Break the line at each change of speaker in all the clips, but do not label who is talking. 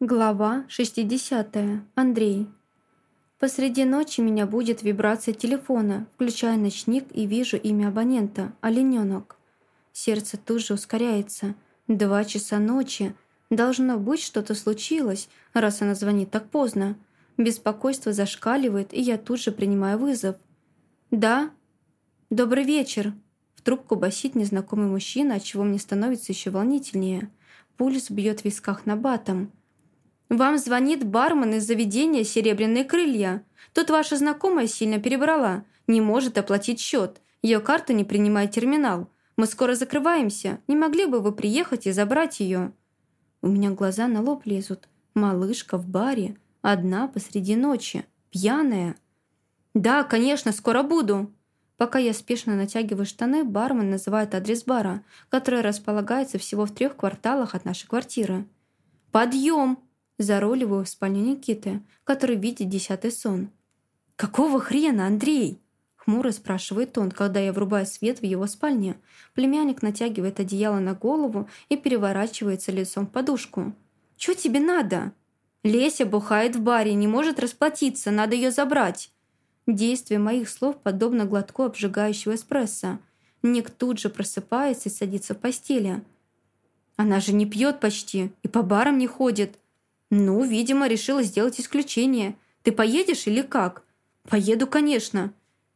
Глава 60. Андрей. Посреди ночи меня будет вибрация телефона, включая ночник и вижу имя абонента – Оленёнок. Сердце тут же ускоряется. Два часа ночи. Должно быть, что-то случилось, раз она звонит так поздно. Беспокойство зашкаливает, и я тут же принимаю вызов. «Да?» «Добрый вечер!» В трубку басит незнакомый мужчина, от чего мне становится еще волнительнее. Пульс бьет в висках на батом – вам звонит бармен из заведения «Серебряные крылья». Тут ваша знакомая сильно перебрала. Не может оплатить счет. Ее карта не принимает терминал. Мы скоро закрываемся. Не могли бы вы приехать и забрать ее?» У меня глаза на лоб лезут. Малышка в баре. Одна посреди ночи. Пьяная. «Да, конечно, скоро буду». Пока я спешно натягиваю штаны, бармен называет адрес бара, который располагается всего в трех кварталах от нашей квартиры. «Подъем!» Заруливаю в спальню Никиты, который видит десятый сон. «Какого хрена, Андрей?» Хмуро спрашивает он, когда я врубаю свет в его спальне. Племянник натягивает одеяло на голову и переворачивается лицом в подушку. «Чё тебе надо?» «Леся бухает в баре, не может расплатиться, надо ее забрать». Действие моих слов подобно глотку обжигающего эспрессо. Ник тут же просыпается и садится в постели. «Она же не пьет почти и по барам не ходит», «Ну, видимо, решила сделать исключение. Ты поедешь или как?» «Поеду, конечно».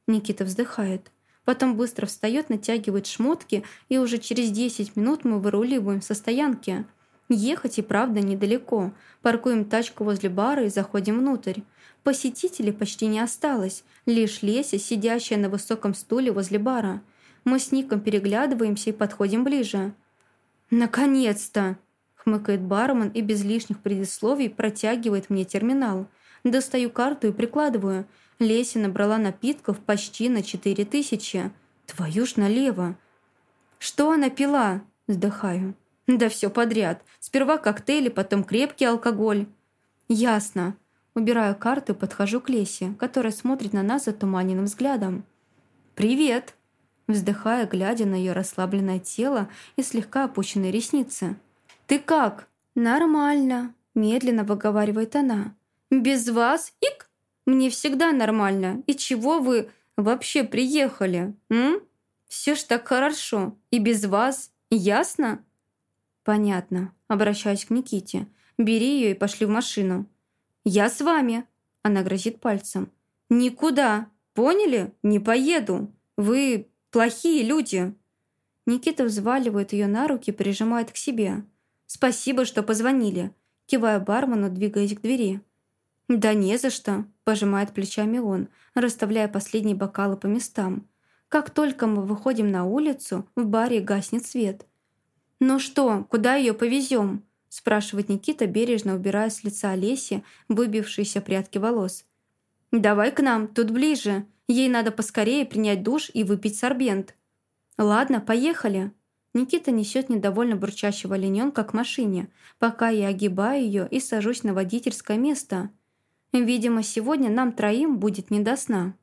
Никита вздыхает. Потом быстро встает, натягивает шмотки, и уже через 10 минут мы выруливаем со стоянки. Ехать и правда недалеко. Паркуем тачку возле бара и заходим внутрь. Посетителей почти не осталось, лишь Леся, сидящая на высоком стуле возле бара. Мы с Ником переглядываемся и подходим ближе. «Наконец-то!» Хмыкает бармен и без лишних предисловий протягивает мне терминал. Достаю карту и прикладываю. Леся набрала напитков почти на четыре тысячи. Твою ж налево. Что она пила? Вздыхаю. Да все подряд. Сперва коктейли, потом крепкий алкоголь. Ясно. Убираю карту и подхожу к Лесе, которая смотрит на нас затуманенным взглядом. «Привет!» Вздыхая, глядя на ее расслабленное тело и слегка опущенные ресницы. «Ты как?» «Нормально», – медленно выговаривает она. «Без вас? Ик? Мне всегда нормально. И чего вы вообще приехали? М? Все ж так хорошо. И без вас. Ясно?» «Понятно», – обращаюсь к Никите. «Бери ее и пошли в машину». «Я с вами», – она грозит пальцем. «Никуда. Поняли? Не поеду. Вы плохие люди». Никита взваливает ее на руки, прижимает к себе. «Спасибо, что позвонили», – киваю бармену, двигаясь к двери. «Да не за что», – пожимает плечами он, расставляя последние бокалы по местам. Как только мы выходим на улицу, в баре гаснет свет. «Ну что, куда ее повезем?» – спрашивает Никита, бережно убирая с лица Олеси выбившиеся прядки волос. «Давай к нам, тут ближе. Ей надо поскорее принять душ и выпить сорбент». «Ладно, поехали», Никита несет недовольно бурчащего олененка к машине, пока я огибаю ее и сажусь на водительское место. Видимо, сегодня нам троим будет не до сна.